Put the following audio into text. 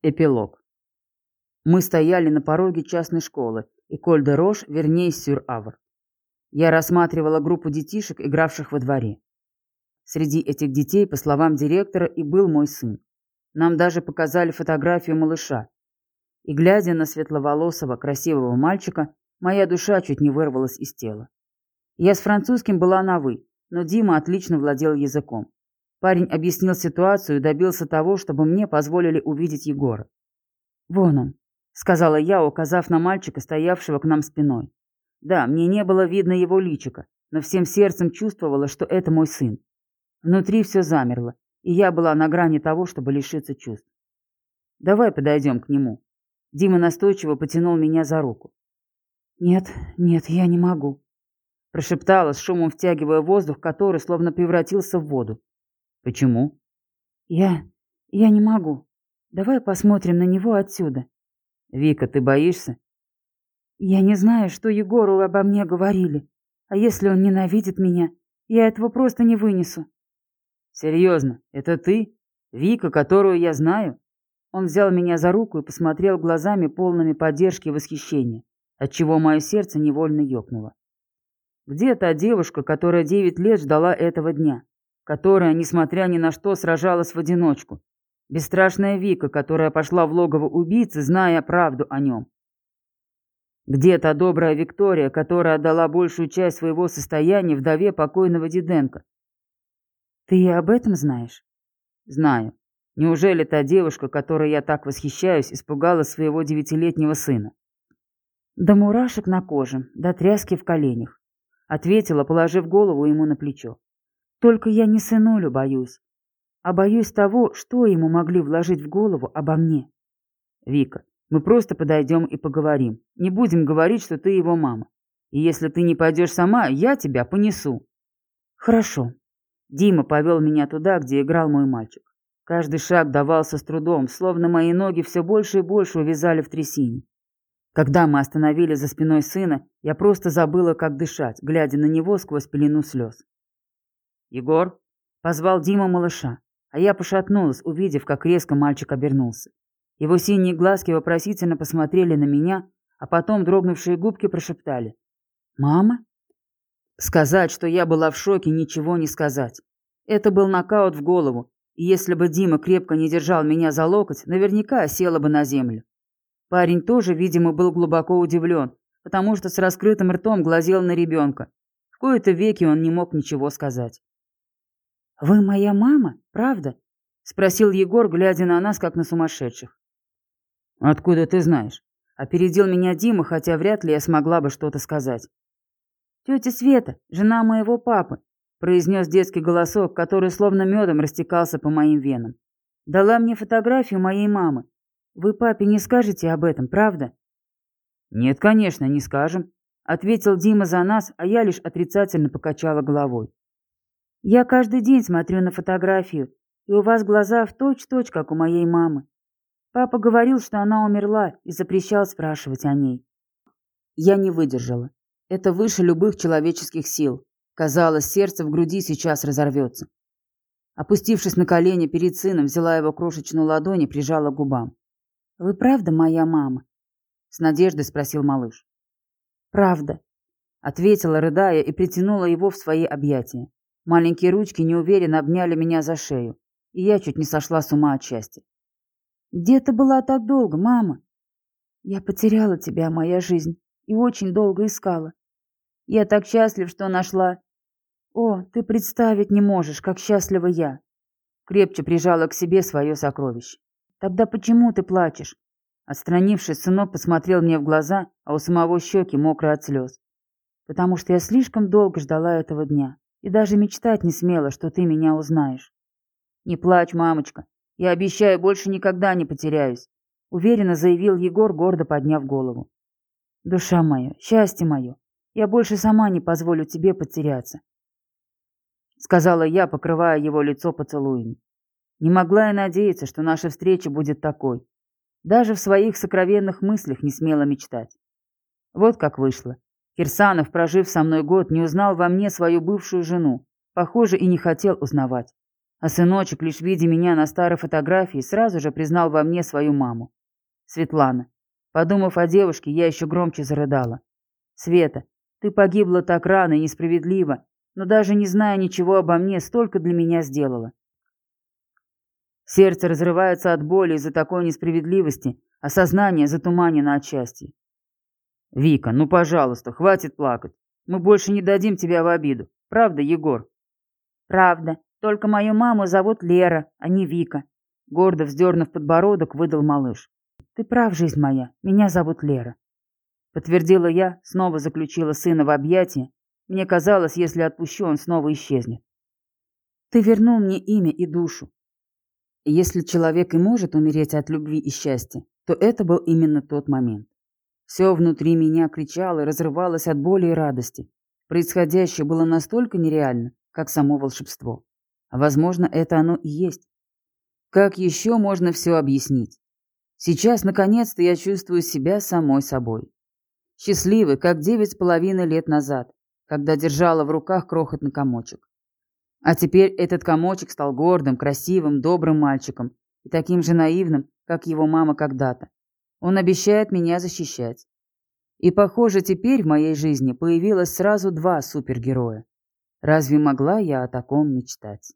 Эпилог. Мы стояли на пороге частной школы, и Коль де Рош, вернее, Сюр-Авр. Я рассматривала группу детишек, игравших во дворе. Среди этих детей, по словам директора, и был мой сын. Нам даже показали фотографию малыша. И, глядя на светловолосого, красивого мальчика, моя душа чуть не вырвалась из тела. Я с французским была на «вы», но Дима отлично владел языком. Парень объяснил ситуацию и добился того, чтобы мне позволили увидеть Егора. «Вон он», — сказала я, указав на мальчика, стоявшего к нам спиной. Да, мне не было видно его личика, но всем сердцем чувствовала, что это мой сын. Внутри все замерло, и я была на грани того, чтобы лишиться чувств. «Давай подойдем к нему». Дима настойчиво потянул меня за руку. «Нет, нет, я не могу», — прошептала, с шумом втягивая воздух, который словно превратился в воду. Почему? Я... я не могу. Давай посмотрим на него отсюда. Вика, ты боишься? Я не знаю, что Егору обо мне говорили. А если он ненавидит меня, я этого просто не вынесу. Серьезно, это ты? Вика, которую я знаю? Он взял меня за руку и посмотрел глазами полными поддержки и восхищения, отчего мое сердце невольно ёкнуло. Где та девушка, которая девять лет ждала этого дня? Которая, несмотря ни на что, сражалась в одиночку. Бесстрашная Вика, которая пошла в логово убийцы, зная правду о нем. Где та добрая Виктория, которая отдала большую часть своего состояния вдове покойного Диденко? Ты об этом знаешь? Знаю. Неужели та девушка, которой я так восхищаюсь, испугала своего девятилетнего сына? Да мурашек на коже, до тряски в коленях. Ответила, положив голову ему на плечо. Только я не сынулю боюсь, а боюсь того, что ему могли вложить в голову обо мне. Вика, мы просто подойдем и поговорим. Не будем говорить, что ты его мама. И если ты не пойдешь сама, я тебя понесу. Хорошо. Дима повел меня туда, где играл мой мальчик. Каждый шаг давался с трудом, словно мои ноги все больше и больше увязали в трясине. Когда мы остановились за спиной сына, я просто забыла, как дышать, глядя на него сквозь пелену слез. «Егор!» — позвал Дима малыша, а я пошатнулась, увидев, как резко мальчик обернулся. Его синие глазки вопросительно посмотрели на меня, а потом дрогнувшие губки прошептали. «Мама?» Сказать, что я была в шоке, ничего не сказать. Это был нокаут в голову, и если бы Дима крепко не держал меня за локоть, наверняка села бы на землю. Парень тоже, видимо, был глубоко удивлен, потому что с раскрытым ртом глазел на ребенка. В кои-то веки он не мог ничего сказать. «Вы моя мама, правда?» — спросил Егор, глядя на нас, как на сумасшедших. «Откуда ты знаешь?» — опередил меня Дима, хотя вряд ли я смогла бы что-то сказать. «Тетя Света, жена моего папы», — произнес детский голосок, который словно медом растекался по моим венам. «Дала мне фотографию моей мамы. Вы папе не скажете об этом, правда?» «Нет, конечно, не скажем», — ответил Дима за нас, а я лишь отрицательно покачала головой. Я каждый день смотрю на фотографию, и у вас глаза в точь-точь, как у моей мамы. Папа говорил, что она умерла, и запрещал спрашивать о ней. Я не выдержала. Это выше любых человеческих сил. Казалось, сердце в груди сейчас разорвется. Опустившись на колени перед сыном, взяла его крошечную ладонь и прижала к губам. «Вы правда моя мама?» С надеждой спросил малыш. «Правда», — ответила, рыдая, и притянула его в свои объятия. Маленькие ручки неуверенно обняли меня за шею, и я чуть не сошла с ума от счастья. «Где ты была так долго, мама?» «Я потеряла тебя, моя жизнь, и очень долго искала. Я так счастлив, что нашла. О, ты представить не можешь, как счастлива я!» Крепче прижала к себе свое сокровище. «Тогда почему ты плачешь?» Отстранившись, сынок посмотрел мне в глаза, а у самого щеки мокрые от слез. «Потому что я слишком долго ждала этого дня и даже мечтать не смела, что ты меня узнаешь. Не плачь, мамочка. Я обещаю, больше никогда не потеряюсь, уверенно заявил Егор, гордо подняв голову. Душа моя, счастье мое, я больше сама не позволю тебе потеряться, сказала я, покрывая его лицо поцелуями. Не могла я надеяться, что наша встреча будет такой. Даже в своих сокровенных мыслях не смела мечтать. Вот как вышло. Кирсанов, прожив со мной год, не узнал во мне свою бывшую жену. Похоже, и не хотел узнавать. А сыночек, лишь видя меня на старой фотографии, сразу же признал во мне свою маму. Светлана. Подумав о девушке, я еще громче зарыдала. Света, ты погибла так рано и несправедливо, но даже не зная ничего обо мне, столько для меня сделала. Сердце разрывается от боли из-за такой несправедливости, а сознание затуманено от счастья. «Вика, ну, пожалуйста, хватит плакать. Мы больше не дадим тебя в обиду. Правда, Егор?» «Правда. Только мою маму зовут Лера, а не Вика», — гордо вздернув подбородок, выдал малыш. «Ты прав, жизнь моя. Меня зовут Лера». Подтвердила я, снова заключила сына в объятия. Мне казалось, если отпущу, он снова исчезнет. «Ты вернул мне имя и душу. Если человек и может умереть от любви и счастья, то это был именно тот момент. Все внутри меня кричало и разрывалось от боли и радости. Происходящее было настолько нереально, как само волшебство. Возможно, это оно и есть. Как еще можно все объяснить? Сейчас, наконец-то, я чувствую себя самой собой. Счастливый, как девять с половиной лет назад, когда держала в руках крохотный комочек. А теперь этот комочек стал гордым, красивым, добрым мальчиком и таким же наивным, как его мама когда-то. Он обещает меня защищать. И, похоже, теперь в моей жизни появилось сразу два супергероя. Разве могла я о таком мечтать?